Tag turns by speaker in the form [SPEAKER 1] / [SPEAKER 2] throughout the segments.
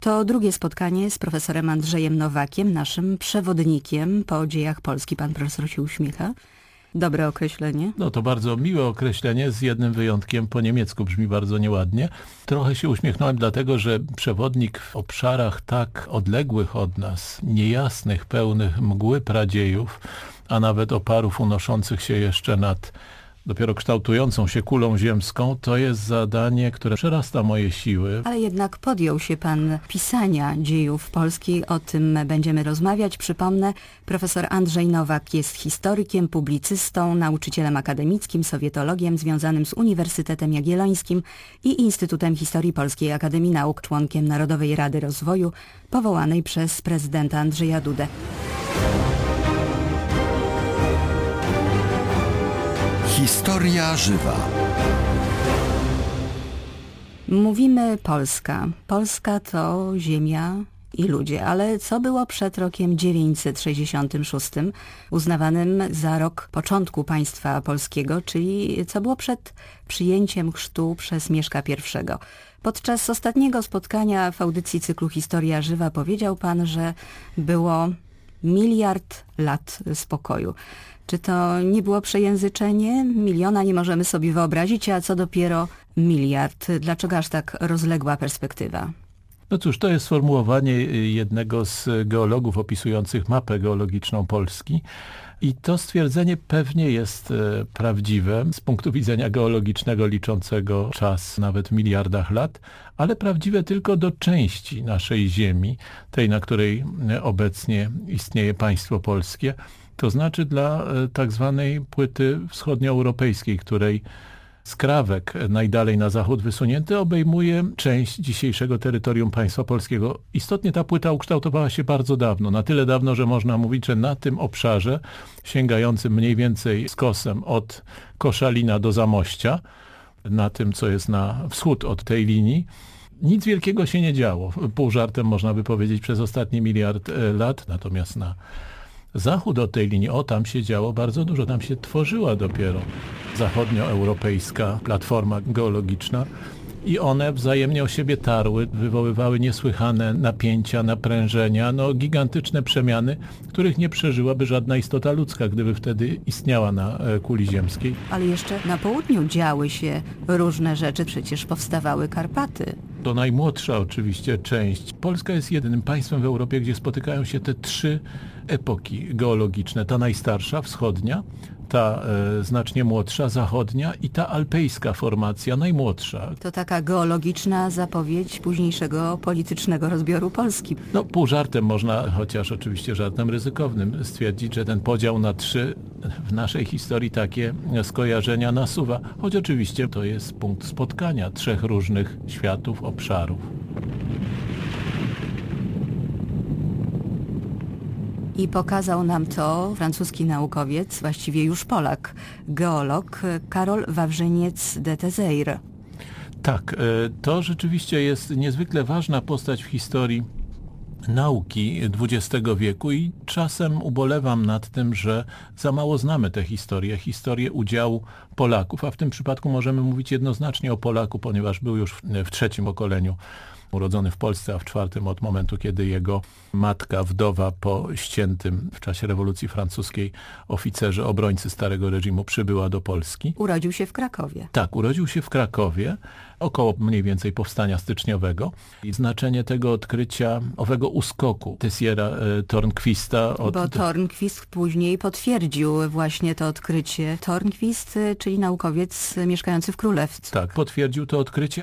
[SPEAKER 1] To drugie spotkanie z profesorem Andrzejem Nowakiem, naszym przewodnikiem po dziejach Polski. Pan profesor się uśmiecha. Dobre określenie.
[SPEAKER 2] No to bardzo miłe określenie, z jednym wyjątkiem po niemiecku brzmi bardzo nieładnie. Trochę się uśmiechnąłem dlatego, że przewodnik w obszarach tak odległych od nas, niejasnych, pełnych mgły pradziejów, a nawet oparów unoszących się jeszcze nad dopiero kształtującą się kulą ziemską, to jest zadanie, które przerasta moje siły.
[SPEAKER 1] Ale jednak podjął się pan pisania dziejów Polski, o tym będziemy rozmawiać. Przypomnę, profesor Andrzej Nowak jest historykiem, publicystą, nauczycielem akademickim, sowietologiem związanym z Uniwersytetem Jagiellońskim i Instytutem Historii Polskiej Akademii Nauk, członkiem Narodowej Rady Rozwoju, powołanej przez prezydenta Andrzeja Dudę.
[SPEAKER 3] Historia żywa.
[SPEAKER 1] Mówimy Polska. Polska to ziemia i ludzie, ale co było przed rokiem 966, uznawanym za rok początku państwa polskiego, czyli co było przed przyjęciem chrztu przez Mieszka I? Podczas ostatniego spotkania w audycji cyklu Historia Żywa powiedział pan, że było miliard lat spokoju. Czy to nie było przejęzyczenie? Miliona nie możemy sobie wyobrazić, a co dopiero miliard. Dlaczego aż tak rozległa perspektywa?
[SPEAKER 2] No cóż, to jest sformułowanie jednego z geologów opisujących mapę geologiczną Polski. I to stwierdzenie pewnie jest e, prawdziwe z punktu widzenia geologicznego liczącego czas nawet w miliardach lat, ale prawdziwe tylko do części naszej Ziemi, tej na której e, obecnie istnieje państwo polskie, to znaczy dla e, tak zwanej płyty wschodnioeuropejskiej, której skrawek najdalej na zachód wysunięty obejmuje część dzisiejszego terytorium państwa polskiego. Istotnie ta płyta ukształtowała się bardzo dawno, na tyle dawno, że można mówić, że na tym obszarze sięgającym mniej więcej skosem od Koszalina do Zamościa, na tym, co jest na wschód od tej linii, nic wielkiego się nie działo. Pół żartem można by powiedzieć przez ostatni miliard e, lat, natomiast na zachód od tej linii, o tam się działo bardzo dużo, tam się tworzyła dopiero zachodnioeuropejska platforma geologiczna i one wzajemnie o siebie tarły, wywoływały niesłychane napięcia, naprężenia, no gigantyczne przemiany, których nie przeżyłaby żadna istota ludzka, gdyby wtedy istniała na e, kuli ziemskiej.
[SPEAKER 1] Ale jeszcze na południu działy się różne rzeczy, przecież powstawały Karpaty.
[SPEAKER 2] To najmłodsza oczywiście część. Polska jest jedynym państwem w Europie, gdzie spotykają się te trzy epoki geologiczne. Ta najstarsza, wschodnia, ta e, znacznie młodsza, zachodnia i ta alpejska formacja, najmłodsza.
[SPEAKER 1] To taka geologiczna zapowiedź późniejszego politycznego rozbioru Polski.
[SPEAKER 2] No pół żartem można, chociaż oczywiście żartem ryzykownym, stwierdzić, że ten podział na trzy w naszej historii takie skojarzenia nasuwa, choć oczywiście to jest punkt spotkania trzech różnych światów, obszarów.
[SPEAKER 1] I pokazał nam to francuski naukowiec, właściwie już Polak, geolog Karol Wawrzyniec de Tezeire.
[SPEAKER 2] Tak, e, to rzeczywiście jest niezwykle ważna postać w historii nauki XX wieku i czasem ubolewam nad tym, że za mało znamy tę historię, historię udziału Polaków, a w tym przypadku możemy mówić jednoznacznie o Polaku, ponieważ był już w trzecim pokoleniu urodzony w Polsce, a w czwartym od momentu, kiedy jego matka, wdowa po ściętym w czasie rewolucji francuskiej oficerze, obrońcy starego reżimu przybyła do Polski.
[SPEAKER 1] Urodził się w Krakowie.
[SPEAKER 2] Tak, urodził się w Krakowie około mniej więcej powstania styczniowego i znaczenie tego odkrycia, owego uskoku Tessiera e, Tornquista.
[SPEAKER 1] Od... Bo Tornquist później potwierdził właśnie to odkrycie. Tornquist, e, czyli naukowiec mieszkający w Królewcu.
[SPEAKER 2] Tak, potwierdził to odkrycie.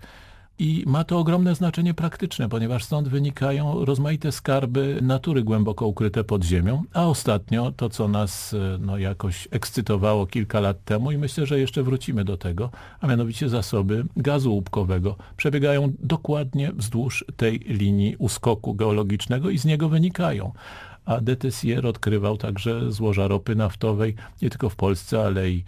[SPEAKER 2] I ma to ogromne znaczenie praktyczne, ponieważ stąd wynikają rozmaite skarby natury głęboko ukryte pod ziemią, a ostatnio to, co nas e, no, jakoś ekscytowało kilka lat temu i myślę, że jeszcze wrócimy do tego, a mianowicie zasoby gazu łupkowego. Przebiegają dokładnie wzdłuż tej linii uskoku geologicznego i z niego wynikają. A Tessier odkrywał także złoża ropy naftowej nie tylko w Polsce, ale i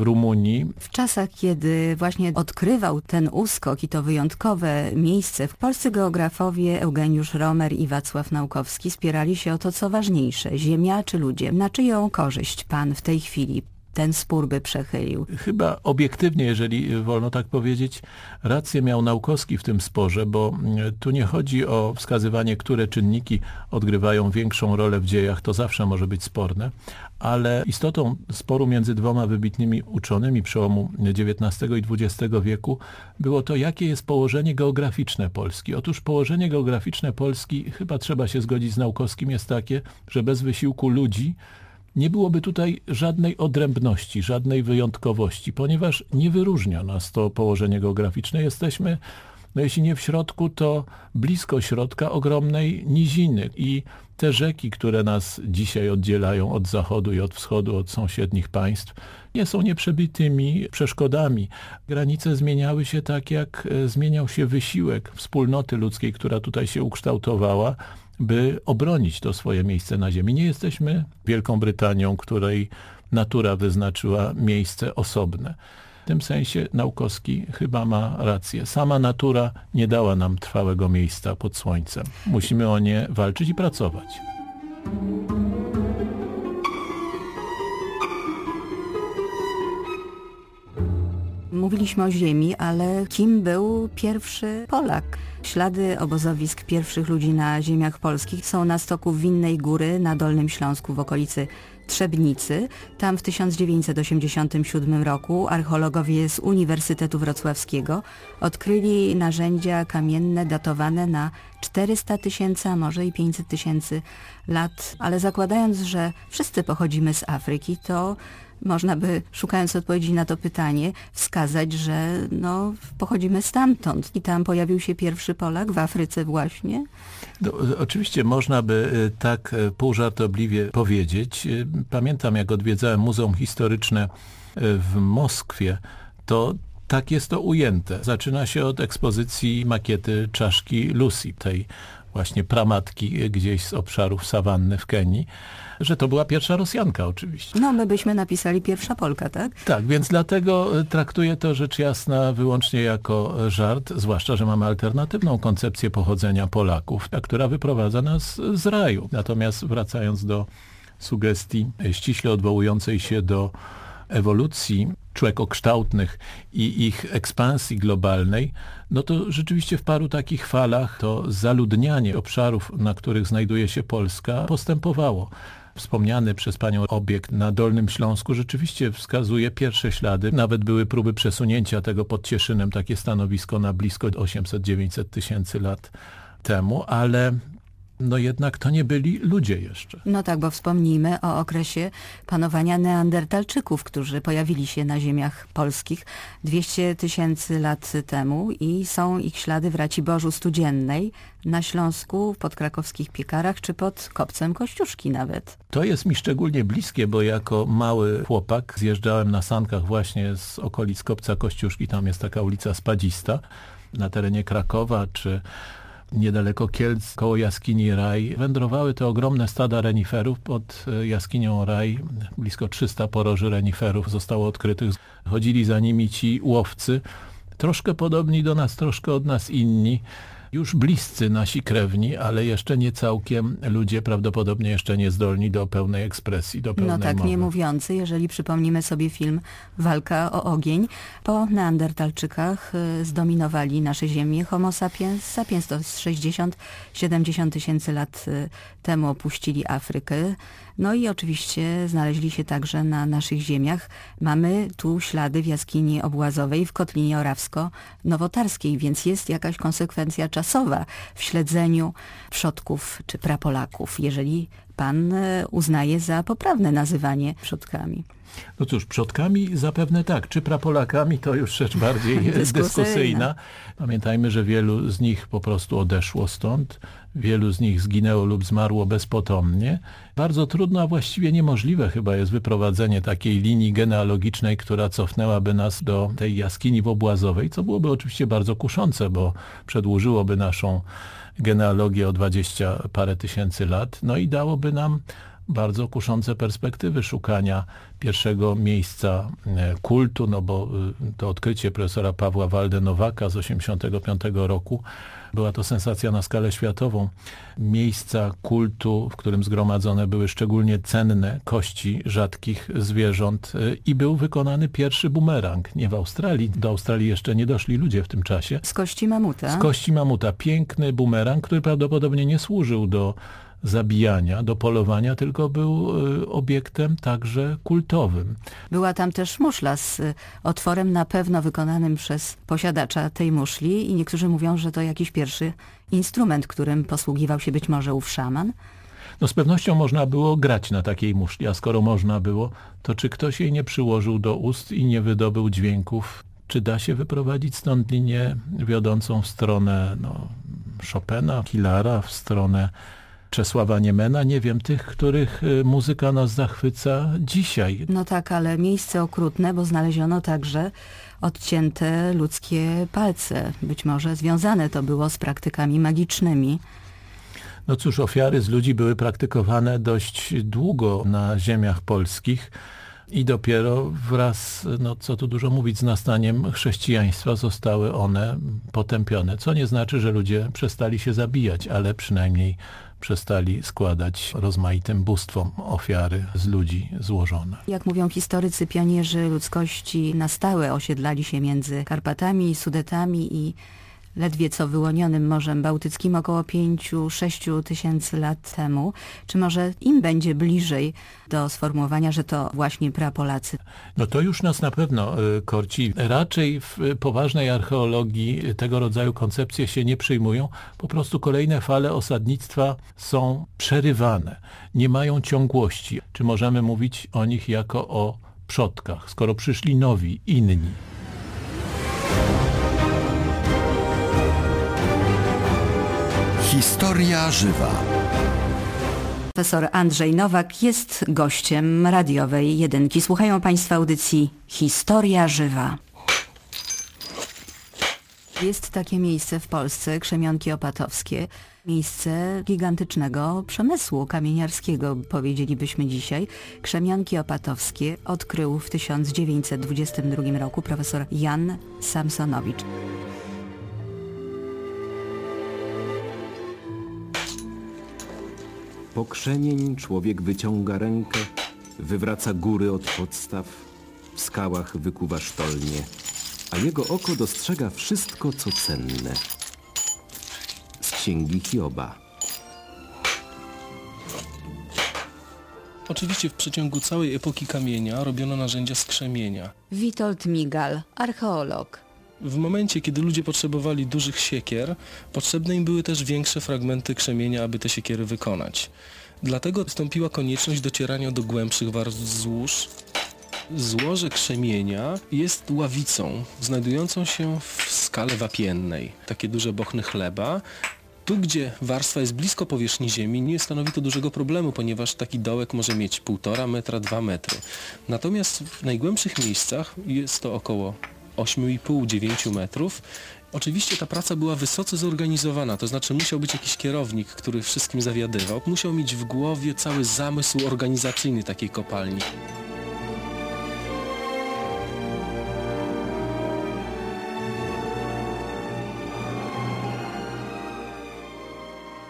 [SPEAKER 2] Rumunii.
[SPEAKER 1] W czasach, kiedy właśnie odkrywał ten uskok i to wyjątkowe miejsce, polscy geografowie Eugeniusz Romer i Wacław Naukowski spierali się o to, co ważniejsze, ziemia czy ludzie. Na czyją korzyść pan w tej chwili ten spór by przechylił.
[SPEAKER 2] Chyba obiektywnie, jeżeli wolno tak powiedzieć, rację miał Naukowski w tym sporze, bo mm, tu nie chodzi o wskazywanie, które czynniki odgrywają większą rolę w dziejach, to zawsze może być sporne, ale istotą sporu między dwoma wybitnymi uczonymi przełomu XIX i XX wieku było to, jakie jest położenie geograficzne Polski. Otóż położenie geograficzne Polski, chyba trzeba się zgodzić z Naukowskim, jest takie, że bez wysiłku ludzi nie byłoby tutaj żadnej odrębności, żadnej wyjątkowości, ponieważ nie wyróżnia nas to położenie geograficzne. Jesteśmy, no jeśli nie w środku, to blisko środka ogromnej niziny i te rzeki, które nas dzisiaj oddzielają od zachodu i od wschodu, od sąsiednich państw, nie są nieprzebitymi przeszkodami. Granice zmieniały się tak, jak e, zmieniał się wysiłek wspólnoty ludzkiej, która tutaj się ukształtowała, by obronić to swoje miejsce na ziemi. Nie jesteśmy Wielką Brytanią, której natura wyznaczyła miejsce osobne. W tym sensie Naukowski chyba ma rację. Sama natura nie dała nam trwałego miejsca pod słońcem. Musimy o nie walczyć i pracować.
[SPEAKER 1] Mówiliśmy o ziemi, ale kim był pierwszy Polak? Ślady obozowisk pierwszych ludzi na ziemiach polskich są na stoku Winnej Góry na Dolnym Śląsku w okolicy Trzebnicy. Tam w 1987 roku archeologowie z Uniwersytetu Wrocławskiego odkryli narzędzia kamienne datowane na 400 tysięcy, a może i 500 tysięcy lat. Ale zakładając, że wszyscy pochodzimy z Afryki, to można by, szukając odpowiedzi na to pytanie, wskazać, że no, pochodzimy stamtąd i tam pojawił się pierwszy Polak w Afryce właśnie?
[SPEAKER 2] No, oczywiście można by y, tak y, półżartobliwie powiedzieć. Y, pamiętam, jak odwiedzałem Muzeum Historyczne w Moskwie, to tak jest to ujęte. Zaczyna się od ekspozycji makiety czaszki Lucy, tej właśnie pramatki gdzieś z obszarów sawanny w Kenii że to była pierwsza Rosjanka oczywiście.
[SPEAKER 1] No, my byśmy napisali pierwsza Polka, tak?
[SPEAKER 2] Tak, więc dlatego e, traktuję to rzecz jasna wyłącznie jako żart, zwłaszcza, że mamy alternatywną koncepcję pochodzenia Polaków, która wyprowadza nas z raju. Natomiast wracając do sugestii ściśle odwołującej się do ewolucji człekokształtnych i ich ekspansji globalnej, no to rzeczywiście w paru takich falach to zaludnianie obszarów, na których znajduje się Polska, postępowało wspomniany przez panią obiekt na Dolnym Śląsku rzeczywiście wskazuje pierwsze ślady. Nawet były próby przesunięcia tego pod Cieszynem, takie stanowisko na blisko 800-900 tysięcy lat temu, ale no jednak to nie byli ludzie jeszcze.
[SPEAKER 1] No tak, bo wspomnijmy o okresie panowania neandertalczyków, którzy pojawili się na ziemiach polskich 200 tysięcy lat temu i są ich ślady w Raciborzu Studziennej, na Śląsku, pod krakowskich piekarach, czy pod Kopcem Kościuszki nawet.
[SPEAKER 2] To jest mi szczególnie bliskie, bo jako mały chłopak zjeżdżałem na sankach właśnie z okolic Kopca Kościuszki, tam jest taka ulica Spadzista, na terenie Krakowa, czy niedaleko Kielc, koło jaskini Raj, wędrowały te ogromne stada reniferów pod e, jaskinią Raj. Blisko 300 poroży reniferów zostało odkrytych. Chodzili za nimi ci łowcy, troszkę podobni do nas, troszkę od nas inni już bliscy nasi krewni, ale jeszcze nie całkiem ludzie, prawdopodobnie jeszcze nie zdolni do pełnej ekspresji, do pełnej
[SPEAKER 1] No tak,
[SPEAKER 2] mowy.
[SPEAKER 1] nie mówiący, jeżeli przypomnimy sobie film Walka o ogień, po neandertalczykach y, zdominowali nasze ziemie homo sapiens. Sapiens to 60-70 tysięcy lat y, temu opuścili Afrykę. No i oczywiście znaleźli się także na naszych ziemiach. Mamy tu ślady w jaskini obłazowej w Kotlinie Orawsko-Nowotarskiej, więc jest jakaś konsekwencja czasowa w śledzeniu przodków czy prapolaków, jeżeli pan e, uznaje za poprawne nazywanie przodkami.
[SPEAKER 2] No cóż, przodkami zapewne tak. Czy prapolakami to już rzecz bardziej dyskusyjna. dyskusyjna. Pamiętajmy, że wielu z nich po prostu odeszło stąd. Wielu z nich zginęło lub zmarło bezpotomnie. Bardzo trudno, a właściwie niemożliwe chyba jest wyprowadzenie takiej linii genealogicznej, która cofnęłaby nas do tej jaskini wobłazowej, co byłoby oczywiście bardzo kuszące, bo przedłużyłoby naszą genealogię o dwadzieścia parę tysięcy lat, no i dałoby nam bardzo kuszące perspektywy szukania pierwszego miejsca e, kultu, no bo e, to odkrycie profesora Pawła Waldenowaka z 1985 roku była to sensacja na skalę światową. Miejsca kultu, w którym zgromadzone były szczególnie cenne kości rzadkich zwierząt e, i był wykonany pierwszy bumerang. Nie w Australii, do Australii jeszcze nie doszli ludzie w tym czasie.
[SPEAKER 1] Z kości mamuta?
[SPEAKER 2] Z kości mamuta. Piękny bumerang, który prawdopodobnie nie służył do zabijania, do polowania, tylko był y, obiektem także kultowym.
[SPEAKER 1] Była tam też muszla z y, otworem na pewno wykonanym przez posiadacza tej muszli i niektórzy mówią, że to jakiś pierwszy instrument, którym posługiwał się być może ów szaman.
[SPEAKER 2] No z pewnością można było grać na takiej muszli, a skoro można było, to czy ktoś jej nie przyłożył do ust i nie wydobył dźwięków? Czy da się wyprowadzić stąd linię wiodącą w stronę no, Chopina, Kilara, w stronę Czesława Niemena, nie wiem, tych, których y, muzyka nas zachwyca dzisiaj.
[SPEAKER 1] No tak, ale miejsce okrutne, bo znaleziono także odcięte ludzkie palce. Być może związane to było z praktykami magicznymi.
[SPEAKER 2] No cóż, ofiary z ludzi były praktykowane dość długo na ziemiach polskich i dopiero wraz, no co tu dużo mówić, z nastaniem chrześcijaństwa zostały one potępione. Co nie znaczy, że ludzie przestali się zabijać, ale przynajmniej przestali składać rozmaitym bóstwom ofiary z ludzi złożone.
[SPEAKER 1] Jak mówią historycy, pionierzy ludzkości na stałe osiedlali się między Karpatami, Sudetami i ledwie co wyłonionym Morzem Bałtyckim około 5-6 tysięcy lat temu. Czy może im będzie bliżej do sformułowania, że to właśnie prapolacy?
[SPEAKER 2] No to już nas na pewno y, korci. Raczej w poważnej archeologii tego rodzaju koncepcje się nie przyjmują. Po prostu kolejne fale osadnictwa są przerywane, nie mają ciągłości. Czy możemy mówić o nich jako o przodkach, skoro przyszli nowi, inni?
[SPEAKER 3] Historia żywa.
[SPEAKER 1] Profesor Andrzej Nowak jest gościem radiowej jedynki. Słuchają Państwo audycji Historia żywa. Jest takie miejsce w Polsce, Krzemionki Opatowskie, miejsce gigantycznego przemysłu kamieniarskiego, powiedzielibyśmy dzisiaj. Krzemionki Opatowskie odkrył w 1922 roku profesor Jan Samsonowicz.
[SPEAKER 4] Po krzemień człowiek wyciąga rękę, wywraca góry od podstaw, w skałach wykuwa sztolnie, a jego oko dostrzega wszystko, co cenne. Z księgi Hioba.
[SPEAKER 5] Oczywiście w przeciągu całej epoki kamienia robiono narzędzia z krzemienia.
[SPEAKER 1] Witold Migal, archeolog.
[SPEAKER 5] W momencie, kiedy ludzie potrzebowali dużych siekier, potrzebne im były też większe fragmenty krzemienia, aby te siekiery wykonać. Dlatego wystąpiła konieczność docierania do głębszych warstw złóż. Złoże krzemienia jest ławicą, znajdującą się w skale wapiennej. Takie duże bochny chleba, tu, gdzie warstwa jest blisko powierzchni ziemi, nie stanowi to dużego problemu, ponieważ taki dołek może mieć 1,5 metra, 2 metry. Natomiast w najgłębszych miejscach jest to około 8,5-9 metrów. Oczywiście ta praca była wysoce zorganizowana, to znaczy musiał być jakiś kierownik, który wszystkim zawiadywał. Musiał mieć w głowie cały zamysł organizacyjny takiej kopalni.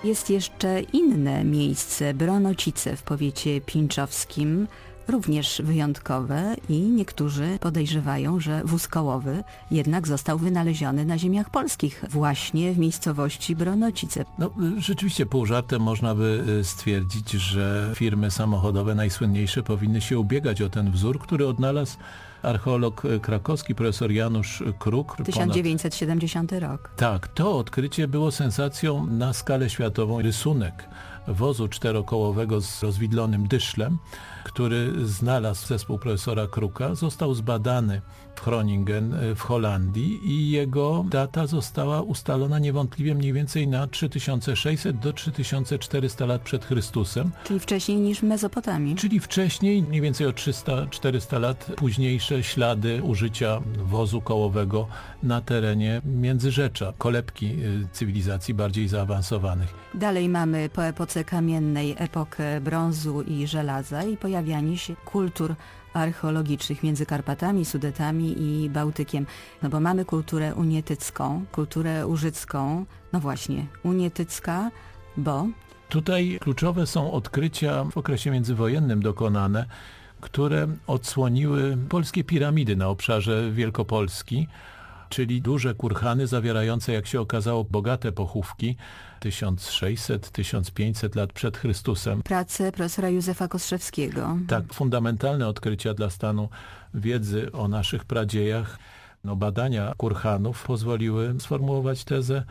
[SPEAKER 1] Jest jeszcze inne miejsce, Bronocice w powiecie pińczowskim, również wyjątkowe i niektórzy podejrzewają, że wóz kołowy jednak został wynaleziony na ziemiach polskich, właśnie w miejscowości Bronocice.
[SPEAKER 2] No, rzeczywiście pół żartem można by y, stwierdzić, że firmy samochodowe najsłynniejsze powinny się ubiegać o ten wzór, który odnalazł archeolog krakowski, profesor Janusz Kruk.
[SPEAKER 1] 1970 ponad... rok.
[SPEAKER 2] Tak, to odkrycie było sensacją na skalę światową. Rysunek wozu czterokołowego z rozwidlonym dyszlem, który znalazł zespół profesora Kruka, został zbadany w Groningen e, w Holandii i jego data została ustalona niewątpliwie mniej więcej na 3600 do 3400 lat przed Chrystusem.
[SPEAKER 1] Czyli wcześniej niż w Mezopotamii.
[SPEAKER 2] Czyli wcześniej, mniej więcej o 300-400 lat późniejsze ślady użycia wozu kołowego na terenie Międzyrzecza, kolebki e, cywilizacji bardziej zaawansowanych.
[SPEAKER 1] Dalej mamy po epoce kamiennej, epokę brązu i żelaza i pojawianie się kultur archeologicznych między Karpatami, Sudetami i Bałtykiem. No bo mamy kulturę unietycką, kulturę użycką, no właśnie, unietycka, bo
[SPEAKER 2] Tutaj kluczowe są odkrycia w okresie międzywojennym dokonane, które odsłoniły polskie piramidy na obszarze Wielkopolski, czyli duże kurhany zawierające, jak się okazało, bogate pochówki 1600-1500 lat przed Chrystusem.
[SPEAKER 1] prace profesora Józefa Kostrzewskiego.
[SPEAKER 2] Tak, fundamentalne odkrycia dla stanu wiedzy o naszych pradziejach, no badania kurhanów pozwoliły sformułować tezę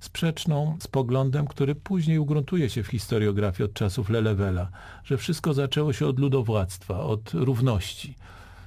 [SPEAKER 2] sprzeczną z poglądem, który później ugruntuje się w historiografii od czasów Lelewela, że wszystko zaczęło się od ludowładztwa, od równości.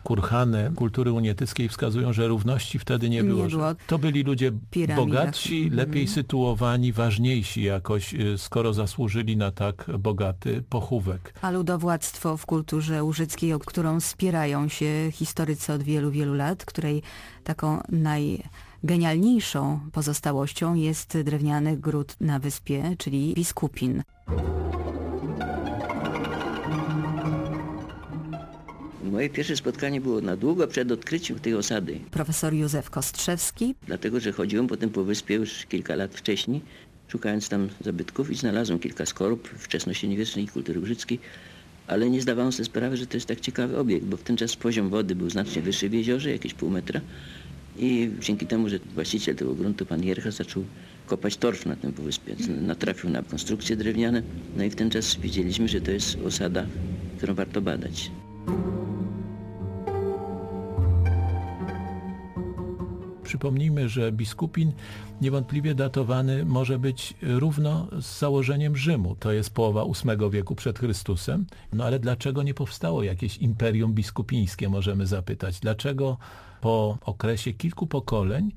[SPEAKER 2] Kurhany kultury unietyckiej wskazują, że równości wtedy nie
[SPEAKER 1] Nie
[SPEAKER 2] było.
[SPEAKER 1] było.
[SPEAKER 2] że To byli ludzie
[SPEAKER 1] Piramidach.
[SPEAKER 2] bogatsi,
[SPEAKER 1] Mhm.
[SPEAKER 2] lepiej sytuowani, ważniejsi jakoś, y, skoro zasłużyli na tak bogaty pochówek.
[SPEAKER 1] A ludowładztwo w kulturze łużyckiej, o którą spierają się historycy od wielu, wielu lat, której taką najgenialniejszą pozostałością jest drewniany gród na wyspie, czyli Biskupin.
[SPEAKER 6] Moje pierwsze spotkanie było na długo przed odkryciem tej osady,
[SPEAKER 1] Profesor Józef Kostrzewski,
[SPEAKER 6] dlatego że chodziłem potem po wyspie już kilka lat wcześniej, szukając tam zabytków i znalazłem kilka skorup wczesnośredniowiecznej kultury użyckiej, ale nie zdawałem sobie sprawy, że to jest tak ciekawy obiekt, bo w ten czas poziom wody był znacznie wyższy w jeziorze, jakieś pół metra i dzięki temu, że właściciel tego gruntu, pan Jercha, zaczął kopać torf na tym półwyspie, natrafił na konstrukcje drewniane, no i w ten czas wiedzieliśmy, że to jest osada, którą warto badać.
[SPEAKER 2] Przypomnijmy, że biskupin niewątpliwie datowany może być równo z założeniem Rzymu. To jest połowa VIII wieku przed Chrystusem. No ale dlaczego nie powstało jakieś imperium biskupińskie, możemy zapytać. Dlaczego po okresie kilku pokoleń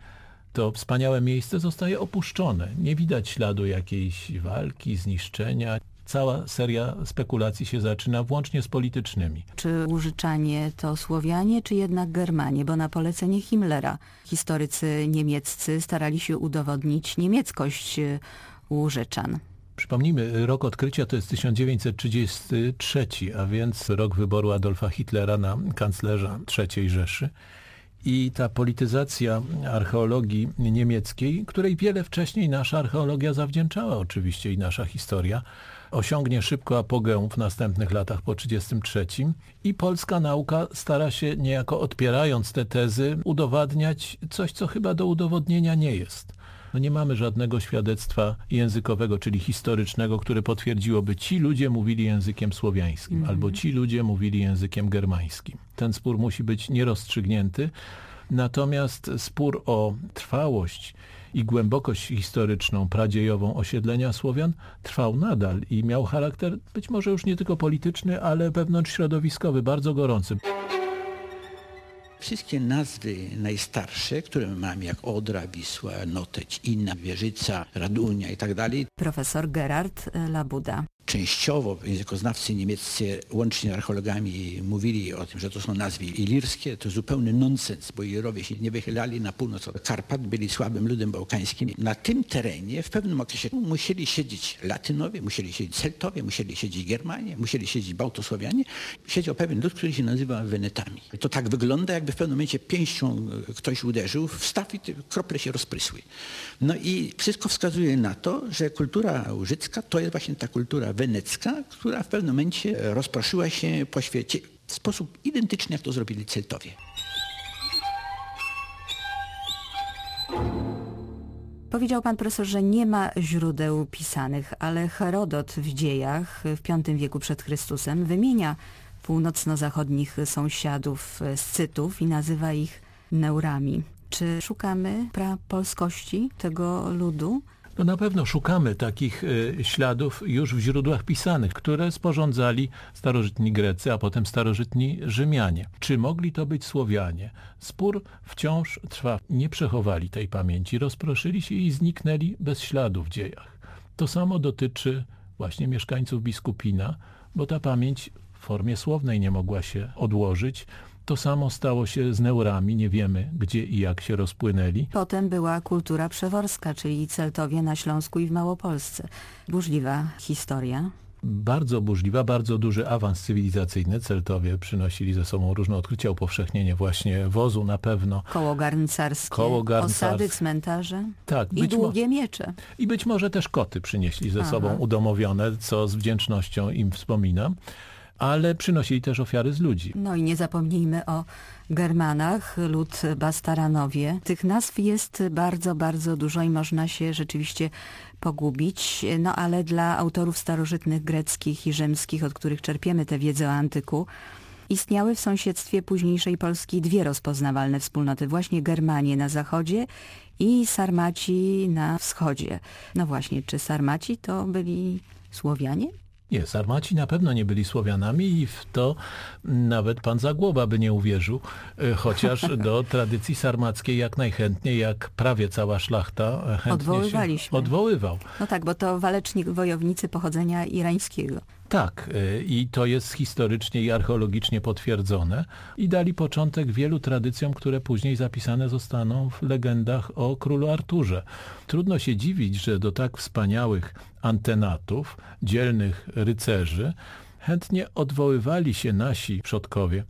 [SPEAKER 2] to wspaniałe miejsce zostaje opuszczone. Nie widać śladu jakiejś walki, zniszczenia. Cała seria spekulacji się zaczyna, włącznie z politycznymi.
[SPEAKER 1] czy Łużyczanie to Słowianie, czy jednak Germanie, bo na polecenie Himmlera historycy niemieccy starali się udowodnić niemieckość e, Łużyczan.
[SPEAKER 2] Przypomnijmy, rok odkrycia to jest 1933, a więc rok wyboru Adolfa Hitlera na kanclerza III Rzeszy. I ta polityzacja archeologii niemieckiej, której wiele wcześniej nasza archeologia zawdzięczała oczywiście i nasza historia, osiągnie szybko apogeum w następnych latach po 1933 i polska nauka stara się niejako odpierając te tezy udowadniać coś, co chyba do udowodnienia nie jest. No nie mamy żadnego świadectwa językowego, czyli historycznego, które potwierdziłoby, ci ludzie mówili językiem słowiańskim, albo ci ludzie mówili językiem germańskim. Ten spór musi być nierozstrzygnięty, natomiast spór o trwałość i głębokość historyczną, pradziejową osiedlenia Słowian trwał nadal i miał charakter być może już nie tylko polityczny, ale wewnątrzśrodowiskowy, bardzo gorący.
[SPEAKER 7] Wszystkie nazwy najstarsze, które my mamy, jak Odra, Wisła, Noteć, Inna, Wieżyca, Radunia i tak dalej,
[SPEAKER 1] Profesor Gerard Labuda.
[SPEAKER 7] Częściowo językoznawcy niemieccy, łącznie z archeologami, mówili o tym, że to są nazwy ilirskie. To zupełny nonsens, bo Ilirowie się nie wychylali na północ od Karpat, byli słabym ludem bałkańskim. Na tym terenie w pewnym okresie musieli siedzieć Latynowie, musieli siedzieć Celtowie, musieli siedzieć Germanie, musieli siedzieć Bałtosławianie. Siedział pewien lud, który się nazywa Wenetami. To tak wygląda, jakby w pewnym momencie pięścią ktoś uderzył w staw i krople się rozprysły. No i wszystko wskazuje na to, że kultura łużycka to jest właśnie ta kultura wenecka, która w pewnym momencie rozproszyła się po świecie w sposób identyczny, jak to zrobili Celtowie.
[SPEAKER 1] Powiedział pan profesor, że nie ma źródeł pisanych, ale Herodot w dziejach w V wieku przed Chrystusem wymienia północno-zachodnich sąsiadów Scytów i nazywa ich Neurami. Czy szukamy prapolskości tego ludu?
[SPEAKER 2] No na pewno szukamy takich y, śladów już w źródłach pisanych, które sporządzali starożytni Grecy, a potem starożytni Rzymianie. Czy mogli to być Słowianie? Spór wciąż trwa. Nie przechowali tej pamięci, rozproszyli się i zniknęli bez śladu w dziejach. To samo dotyczy właśnie mieszkańców Biskupina, bo ta pamięć w formie słownej nie mogła się odłożyć To samo stało się z neurami, nie wiemy gdzie i jak się rozpłynęli.
[SPEAKER 1] Potem była kultura przeworska, czyli Celtowie na Śląsku i w Małopolsce. Burzliwa historia.
[SPEAKER 2] Bardzo burzliwa, bardzo duży awans cywilizacyjny. Celtowie przynosili ze sobą różne odkrycia, upowszechnienie właśnie wozu na pewno.
[SPEAKER 1] Koło garncarskie,
[SPEAKER 2] Koło garncarskie.
[SPEAKER 1] osady, cmentarze
[SPEAKER 2] Tak,
[SPEAKER 1] i długie miecze.
[SPEAKER 2] I być może też koty przynieśli ze
[SPEAKER 1] Aha.
[SPEAKER 2] sobą udomowione, co z wdzięcznością im wspominam, ale przynosili też ofiary z ludzi.
[SPEAKER 1] No i nie zapomnijmy o Germanach, lud Bastaranowie. Tych nazw jest bardzo, bardzo dużo i można się rzeczywiście pogubić. No ale dla autorów starożytnych greckich i rzymskich, od których czerpiemy tę wiedzę o antyku, istniały w sąsiedztwie późniejszej Polski dwie rozpoznawalne wspólnoty. Właśnie Germanie na zachodzie i Sarmaci na wschodzie. No właśnie, czy Sarmaci to byli Słowianie?
[SPEAKER 2] Nie, Sarmaci na pewno nie byli Słowianami i w to nawet pan Zagłoba by nie uwierzył, e, chociaż do tradycji sarmackiej jak najchętniej, jak prawie cała szlachta e, chętnie się
[SPEAKER 1] Odwoływaliśmy.
[SPEAKER 2] odwoływał.
[SPEAKER 1] No tak, bo to waleczni wojownicy pochodzenia irańskiego.
[SPEAKER 2] Tak, y, i to jest historycznie i archeologicznie potwierdzone i dali początek wielu tradycjom, które później zapisane zostaną w legendach o królu Arturze. Trudno się dziwić, że do tak wspaniałych antenatów, dzielnych rycerzy, chętnie odwoływali się nasi przodkowie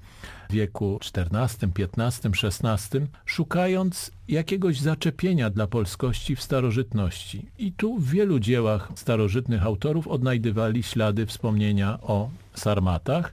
[SPEAKER 2] w wieku XIV, XV, XVI, szukając jakiegoś zaczepienia dla polskości w starożytności. I tu w wielu dziełach starożytnych autorów odnajdywali ślady wspomnienia o sarmatach,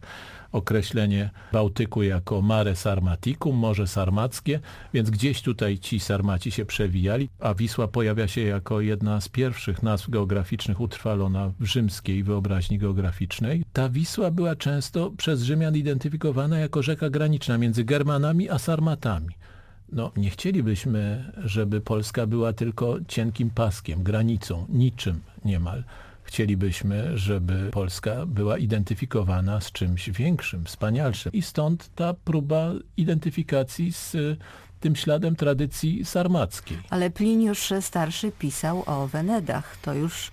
[SPEAKER 2] określenie Bałtyku jako Mare Sarmaticum, Morze Sarmackie, więc gdzieś tutaj ci Sarmaci się przewijali, a Wisła pojawia się jako jedna z pierwszych nazw geograficznych utrwalona w rzymskiej wyobraźni geograficznej. Ta Wisła była często przez Rzymian identyfikowana jako rzeka graniczna między Germanami a Sarmatami. No, nie chcielibyśmy, żeby Polska była tylko cienkim paskiem, granicą, niczym niemal. Chcielibyśmy, żeby Polska była identyfikowana z czymś większym, wspanialszym. I stąd ta próba identyfikacji z y, tym śladem tradycji sarmackiej.
[SPEAKER 1] Ale Pliniusz Starszy pisał o Wenedach. To już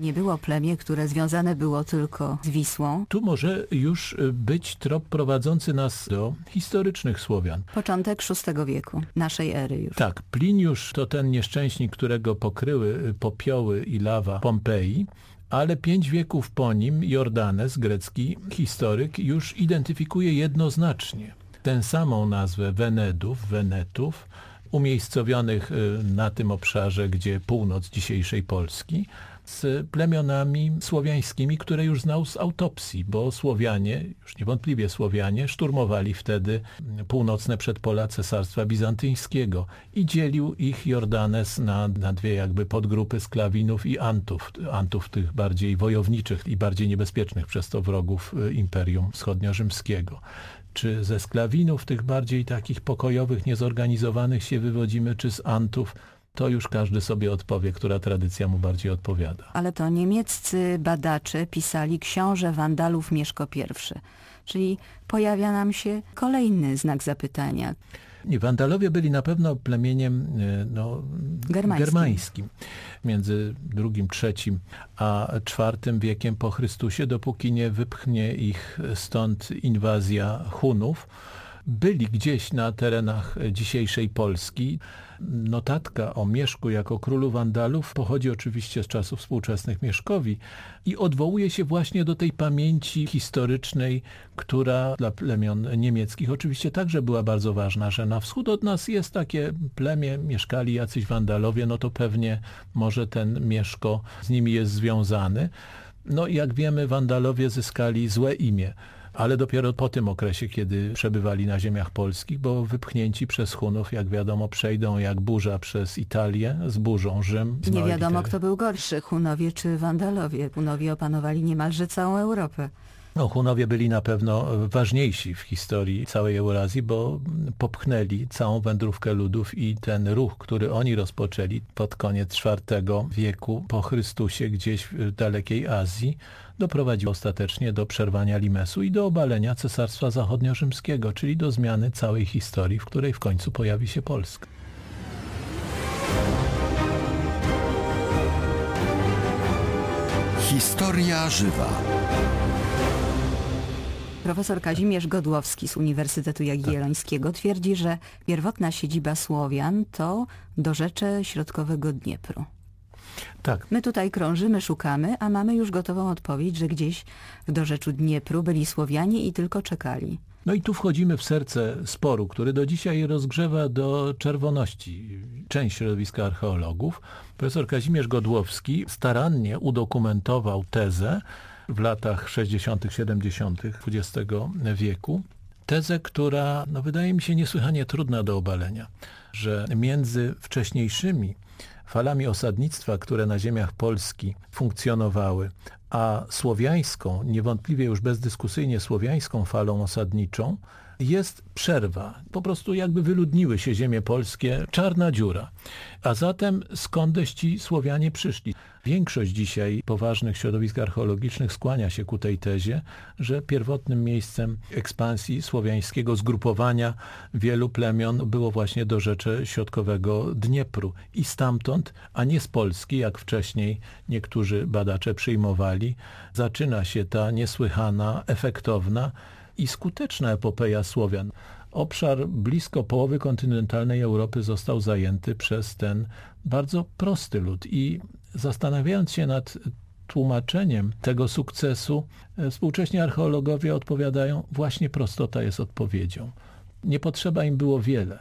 [SPEAKER 1] nie było plemię, które związane było tylko z Wisłą.
[SPEAKER 2] Tu może już y, być trop prowadzący nas do historycznych Słowian.
[SPEAKER 1] Początek VI wieku, naszej ery już.
[SPEAKER 2] Tak, Pliniusz to ten nieszczęśnik, którego pokryły y, popioły i lawa Pompeji, ale pięć wieków po nim Jordanes, grecki historyk, już identyfikuje jednoznacznie tę samą nazwę Wenedów, Wenetów, umiejscowionych y, na tym obszarze, gdzie północ dzisiejszej Polski, z plemionami słowiańskimi, które już znał z autopsji, bo Słowianie, już niewątpliwie Słowianie, szturmowali wtedy północne przedpola Cesarstwa Bizantyjskiego i dzielił ich Jordanes na, na dwie jakby podgrupy sklawinów i antów, antów tych bardziej wojowniczych i bardziej niebezpiecznych przez to wrogów y, Imperium Wschodnio-Rzymskiego. Czy ze sklawinów, tych bardziej takich pokojowych, niezorganizowanych się wywodzimy, czy z antów, to już każdy sobie odpowie, która tradycja mu bardziej odpowiada.
[SPEAKER 1] Ale to niemieccy badacze pisali książę Wandalów Mieszko I. Czyli pojawia nam się kolejny znak zapytania.
[SPEAKER 2] Nie, Wandalowie byli na pewno plemieniem e, no,
[SPEAKER 1] Germańskim.
[SPEAKER 2] germańskim między drugim, trzecim a czwartym wiekiem po Chrystusie, dopóki nie wypchnie ich stąd inwazja Hunów. Byli gdzieś na terenach dzisiejszej Polski. Notatka o Mieszku jako królu Wandalów pochodzi oczywiście z czasów współczesnych Mieszkowi i odwołuje się właśnie do tej pamięci historycznej, która dla plemion niemieckich oczywiście także była bardzo ważna, że na wschód od nas jest takie plemię, mieszkali jacyś Wandalowie, no to pewnie może ten Mieszko z nimi jest związany. No i jak wiemy, Wandalowie zyskali złe imię ale dopiero po tym okresie, kiedy przebywali na ziemiach polskich, bo wypchnięci przez Hunów, jak wiadomo, przejdą jak burza przez Italię, zburzą Rzym.
[SPEAKER 1] Nie wiadomo, kto był gorszy, Hunowie czy Wandalowie. Hunowie opanowali niemalże całą Europę.
[SPEAKER 2] No, Hunowie byli na pewno ważniejsi w historii całej Eurazji, bo popchnęli całą wędrówkę ludów i ten ruch, który oni rozpoczęli pod koniec IV wieku po Chrystusie gdzieś w dalekiej Azji, doprowadził ostatecznie do przerwania Limesu i do obalenia Cesarstwa Zachodnio-Rzymskiego, czyli do zmiany całej historii, w której w końcu pojawi się Polska.
[SPEAKER 3] Historia żywa.
[SPEAKER 1] Profesor Kazimierz Godłowski z Uniwersytetu Jagiellońskiego twierdzi, że pierwotna siedziba Słowian to dorzecze środkowego Dniepru.
[SPEAKER 2] Tak,
[SPEAKER 1] My tutaj krążymy, szukamy, a mamy już gotową odpowiedź, że gdzieś w dorzeczu Dniepru byli Słowianie i tylko czekali.
[SPEAKER 2] No i tu wchodzimy w serce sporu, który do dzisiaj rozgrzewa do czerwoności część środowiska archeologów. Profesor Kazimierz Godłowski starannie udokumentował tezę w latach 60., 70. XX wieku. Tezę, która no, wydaje mi się niesłychanie trudna do obalenia, że między wcześniejszymi falami osadnictwa, które na ziemiach Polski funkcjonowały, a słowiańską, niewątpliwie już bezdyskusyjnie słowiańską falą osadniczą, jest przerwa. Po prostu jakby wyludniły się ziemie polskie, czarna dziura. A zatem skądeś ci Słowianie przyszli? Większość dzisiaj poważnych środowisk archeologicznych skłania się ku tej tezie, że pierwotnym miejscem ekspansji słowiańskiego zgrupowania wielu plemion było właśnie do rzeczy środkowego Dniepru i stamtąd, a nie z Polski, jak wcześniej niektórzy badacze przyjmowali, zaczyna się ta niesłychana, efektowna i skuteczna epopeja Słowian. Obszar blisko połowy kontynentalnej Europy został zajęty przez ten bardzo prosty lud i zastanawiając się nad tłumaczeniem tego sukcesu, e, współcześni archeologowie odpowiadają, właśnie prostota jest odpowiedzią. Nie potrzeba im było wiele.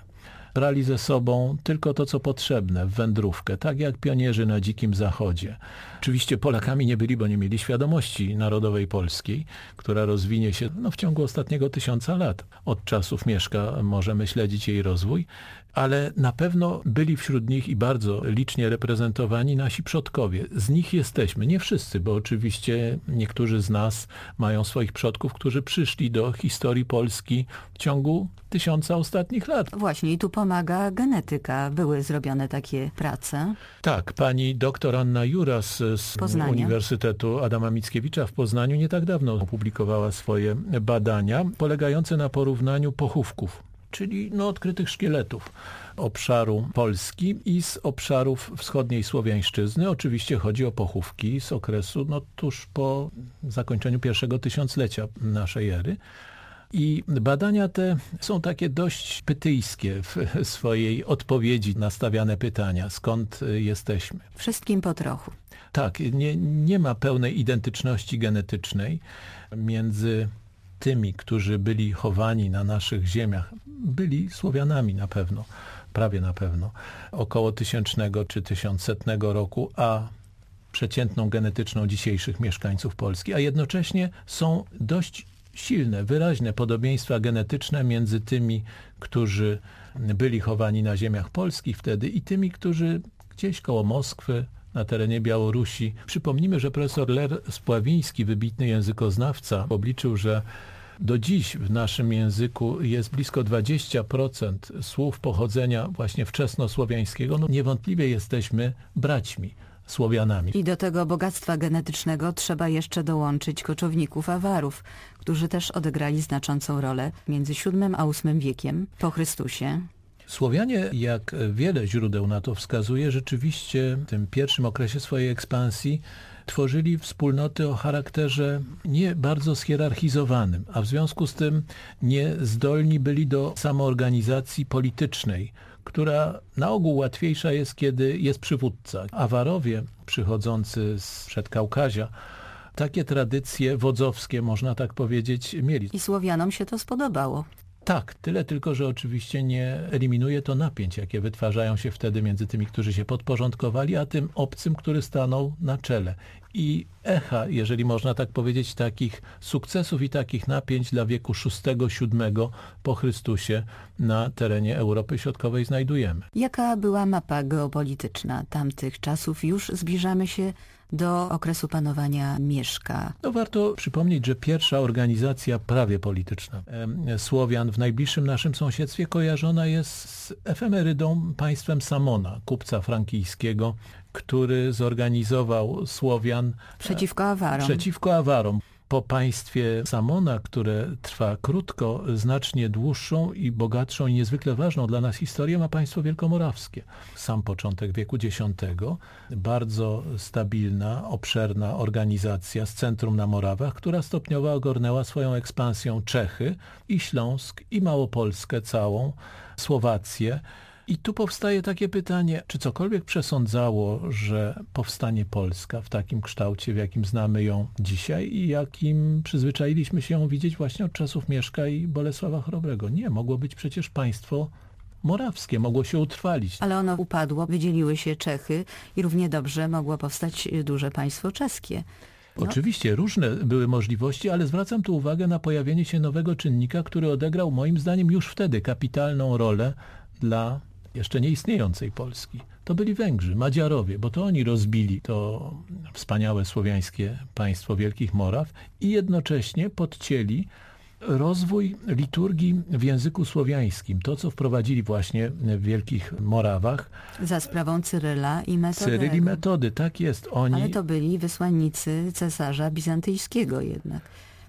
[SPEAKER 2] Brali ze sobą tylko to, co potrzebne w wędrówkę, tak jak pionierzy na Dzikim Zachodzie. Oczywiście Polakami nie byli, bo nie mieli świadomości narodowej polskiej, która rozwinie się no, w ciągu ostatniego tysiąca lat. Od czasów Mieszka możemy śledzić jej rozwój, ale na pewno byli wśród nich i bardzo licznie reprezentowani nasi przodkowie. Z nich jesteśmy, nie wszyscy, bo oczywiście niektórzy z nas mają swoich przodków, którzy przyszli do historii Polski w ciągu tysiąca ostatnich lat.
[SPEAKER 1] Właśnie i tu pomaga genetyka. Były zrobione takie prace.
[SPEAKER 2] Tak, pani doktor Anna Juras z
[SPEAKER 1] Poznania.
[SPEAKER 2] Uniwersytetu Adama Mickiewicza w Poznaniu nie tak dawno opublikowała swoje badania polegające na porównaniu pochówków, czyli no, odkrytych szkieletów obszaru Polski i z obszarów wschodniej Słowiańszczyzny. Oczywiście chodzi o pochówki z okresu no, tuż po zakończeniu pierwszego tysiąclecia naszej ery. I badania te są takie dość pytyjskie w swojej odpowiedzi na stawiane pytania, skąd jesteśmy.
[SPEAKER 1] Wszystkim po trochu.
[SPEAKER 2] Tak, nie, nie ma pełnej identyczności genetycznej między tymi, którzy byli chowani na naszych ziemiach. Byli Słowianami na pewno, prawie na pewno, około tysięcznego czy tysiącsetnego roku, a przeciętną genetyczną dzisiejszych mieszkańców Polski, a jednocześnie są dość silne, wyraźne podobieństwa genetyczne między tymi, którzy byli chowani na ziemiach polskich wtedy i tymi, którzy gdzieś koło Moskwy, na terenie Białorusi. Przypomnijmy, że profesor Ler Spławiński, wybitny językoznawca, obliczył, że do dziś w naszym języku jest blisko 20% słów pochodzenia właśnie wczesnosłowiańskiego. No niewątpliwie jesteśmy braćmi. Słowianami.
[SPEAKER 1] I do tego bogactwa genetycznego trzeba jeszcze dołączyć koczowników Awarów, którzy też odegrali znaczącą rolę między VII a VIII wiekiem po Chrystusie.
[SPEAKER 2] Słowianie, jak wiele źródeł na to wskazuje, rzeczywiście w tym pierwszym okresie swojej ekspansji tworzyli wspólnoty o charakterze nie bardzo schierarchizowanym, a w związku z tym nie zdolni byli do samoorganizacji politycznej, która na ogół łatwiejsza jest, kiedy jest przywódca. Awarowie przychodzący z Przedkaukazia takie tradycje wodzowskie, można tak powiedzieć, mieli.
[SPEAKER 1] I Słowianom się to spodobało.
[SPEAKER 2] Tak, tyle tylko, że oczywiście nie eliminuje to napięć, jakie wytwarzają się wtedy między tymi, którzy się podporządkowali, a tym obcym, który stanął na czele. I echa, jeżeli można tak powiedzieć, takich sukcesów i takich napięć dla wieku VI-VII po Chrystusie na terenie Europy Środkowej znajdujemy.
[SPEAKER 1] Jaka była mapa geopolityczna tamtych czasów? Już zbliżamy się do okresu panowania Mieszka.
[SPEAKER 2] No warto przypomnieć, że pierwsza organizacja prawie polityczna Słowian w najbliższym naszym sąsiedztwie kojarzona jest z efemerydą państwem Samona, kupca frankijskiego, który zorganizował Słowian
[SPEAKER 1] Przeciwko Awarom.
[SPEAKER 2] przeciwko Awarom. Po państwie Samona, które trwa krótko, znacznie dłuższą i bogatszą i niezwykle ważną dla nas historię ma państwo wielkomorawskie. Sam początek wieku X, bardzo stabilna, obszerna organizacja z centrum na Morawach, która stopniowo ogarnęła swoją ekspansją Czechy i Śląsk i Małopolskę całą, Słowację. I tu powstaje takie pytanie, czy cokolwiek przesądzało, że powstanie Polska w takim kształcie, w jakim znamy ją dzisiaj i jakim przyzwyczailiśmy się ją widzieć właśnie od czasów Mieszka i Bolesława Chrobrego. Nie, mogło być przecież państwo morawskie, mogło się utrwalić.
[SPEAKER 1] Ale ono upadło, wydzieliły się Czechy i równie dobrze mogło powstać duże państwo czeskie.
[SPEAKER 2] No. Oczywiście różne były możliwości, ale zwracam tu uwagę na pojawienie się nowego czynnika, który odegrał moim zdaniem już wtedy kapitalną rolę dla jeszcze nieistniejącej Polski. To byli Węgrzy, Madziarowie, bo to oni rozbili to wspaniałe słowiańskie państwo Wielkich Moraw i jednocześnie podcięli rozwój liturgii w języku słowiańskim. To, co wprowadzili właśnie w Wielkich Morawach.
[SPEAKER 1] Za sprawą Cyryla i Metody.
[SPEAKER 2] Cyryl i Metody, tak jest. Oni...
[SPEAKER 1] Ale to byli wysłannicy cesarza bizantyjskiego jednak.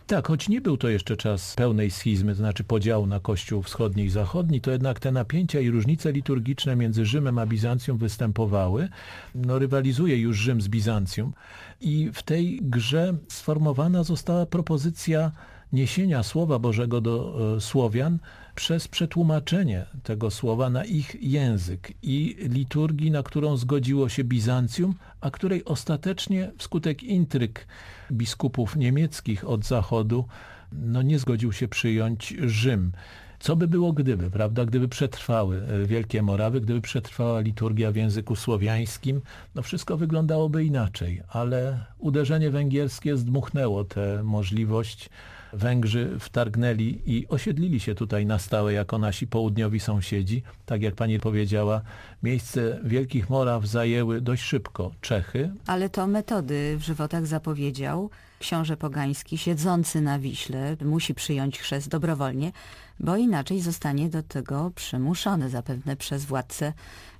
[SPEAKER 2] Tak, choć nie był to jeszcze czas pełnej schizmy, to znaczy podziału na Kościół wschodni i zachodni, to jednak te napięcia i różnice liturgiczne między Rzymem a Bizancją występowały. No, rywalizuje już Rzym z Bizancją i w tej grze sformowana została propozycja niesienia Słowa Bożego do e, Słowian przez przetłumaczenie tego słowa na ich język i liturgii, na którą zgodziło się Bizancjum, a której ostatecznie wskutek intryg biskupów niemieckich od zachodu no nie zgodził się przyjąć Rzym. Co by było gdyby, prawda? Gdyby przetrwały e, Wielkie Morawy, gdyby przetrwała liturgia w języku słowiańskim, no wszystko wyglądałoby inaczej, ale uderzenie węgierskie zdmuchnęło tę możliwość Węgrzy wtargnęli i osiedlili się tutaj na stałe jako nasi południowi sąsiedzi. Tak jak pani powiedziała, miejsce Wielkich Moraw zajęły dość szybko Czechy.
[SPEAKER 1] Ale to metody w żywotach zapowiedział książę pogański siedzący na Wiśle musi przyjąć chrzest dobrowolnie, bo inaczej zostanie do tego przymuszony zapewne przez władcę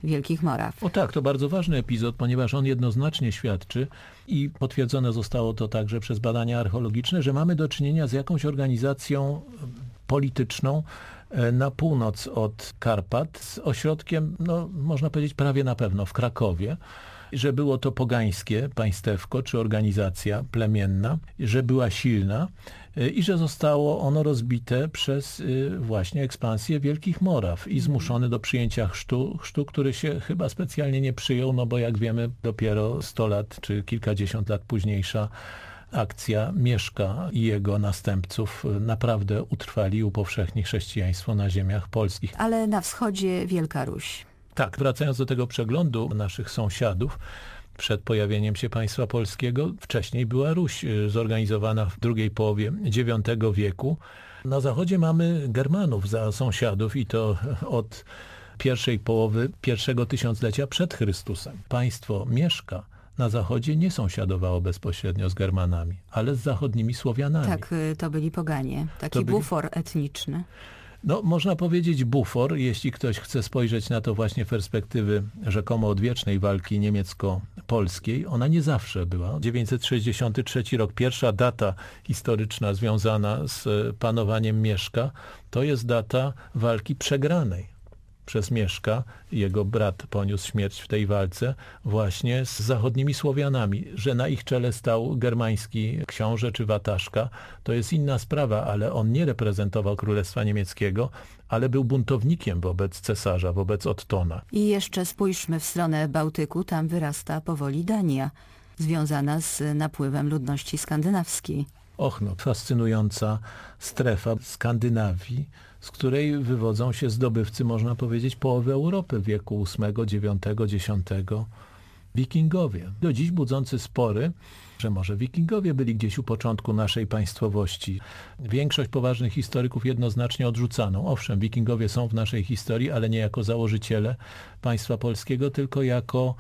[SPEAKER 1] Wielkich Moraw.
[SPEAKER 2] O tak, to bardzo ważny epizod, ponieważ on jednoznacznie świadczy i potwierdzone zostało to także przez badania archeologiczne, że mamy do czynienia z jakąś organizacją polityczną e, na północ od Karpat z ośrodkiem, no, można powiedzieć prawie na pewno w Krakowie że było to pogańskie państewko czy organizacja plemienna, że była silna i że zostało ono rozbite przez y, właśnie ekspansję Wielkich Moraw i zmuszony do przyjęcia chrztu, chrztu, który się chyba specjalnie nie przyjął, no bo jak wiemy dopiero 100 lat czy kilkadziesiąt lat późniejsza akcja Mieszka i jego następców y, naprawdę utrwali i upowszechni chrześcijaństwo na ziemiach polskich.
[SPEAKER 1] Ale na wschodzie Wielka Ruś.
[SPEAKER 2] Tak, wracając do tego przeglądu naszych sąsiadów, przed pojawieniem się państwa polskiego, wcześniej była Ruś y, zorganizowana w drugiej połowie IX wieku. Na zachodzie mamy Germanów za sąsiadów i to od pierwszej połowy pierwszego tysiąclecia przed Chrystusem. Państwo Mieszka na zachodzie nie sąsiadowało bezpośrednio z Germanami, ale z zachodnimi Słowianami.
[SPEAKER 1] Tak, y, to byli poganie, taki bufor etniczny.
[SPEAKER 2] No, można powiedzieć bufor, jeśli ktoś chce spojrzeć na to właśnie perspektywy rzekomo odwiecznej walki niemiecko-polskiej. Ona nie zawsze była. 963 rok, pierwsza data historyczna związana z panowaniem Mieszka, to jest data walki przegranej przez Mieszka, jego brat poniósł śmierć w tej walce, właśnie z zachodnimi Słowianami, że na ich czele stał germański książę czy wataszka, to jest inna sprawa, ale on nie reprezentował Królestwa Niemieckiego, ale był buntownikiem wobec cesarza, wobec Ottona.
[SPEAKER 1] I jeszcze spójrzmy w stronę Bałtyku, tam wyrasta powoli Dania, związana z napływem ludności skandynawskiej.
[SPEAKER 2] Och no, fascynująca strefa Skandynawii, z której wywodzą się zdobywcy, można powiedzieć, połowy Europy wieku VIII, IX, X. Wikingowie. Do dziś budzący spory, że może wikingowie byli gdzieś u początku naszej państwowości. Większość poważnych historyków jednoznacznie odrzucano. Owszem, wikingowie są w naszej historii, ale nie jako założyciele państwa polskiego, tylko jako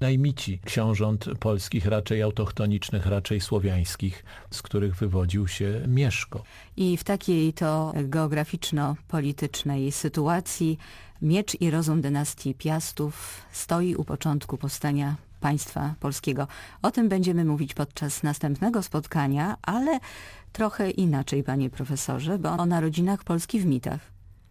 [SPEAKER 2] najmici książąt polskich, raczej autochtonicznych, raczej słowiańskich, z których wywodził się Mieszko.
[SPEAKER 1] I w takiej to geograficzno-politycznej sytuacji miecz i rozum dynastii Piastów stoi u początku powstania państwa polskiego. O tym będziemy mówić podczas następnego spotkania, ale trochę inaczej, panie profesorze, bo o narodzinach Polski w mitach.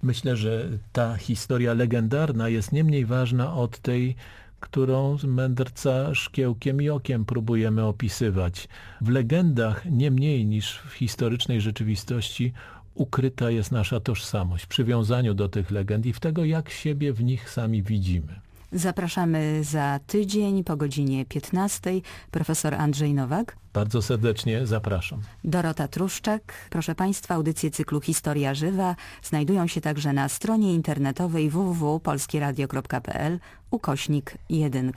[SPEAKER 2] Myślę, że ta historia legendarna jest nie mniej ważna od tej, którą z mędrca szkiełkiem i okiem próbujemy opisywać. W legendach nie mniej niż w historycznej rzeczywistości ukryta jest nasza tożsamość, przywiązaniu do tych legend i w tego, jak siebie w nich sami widzimy.
[SPEAKER 1] Zapraszamy za tydzień po godzinie 15. Profesor Andrzej Nowak.
[SPEAKER 2] Bardzo serdecznie zapraszam.
[SPEAKER 1] Dorota Truszczak. Proszę Państwa, audycje cyklu Historia Żywa znajdują się także na stronie internetowej www.polskieradio.pl ukośnik 1.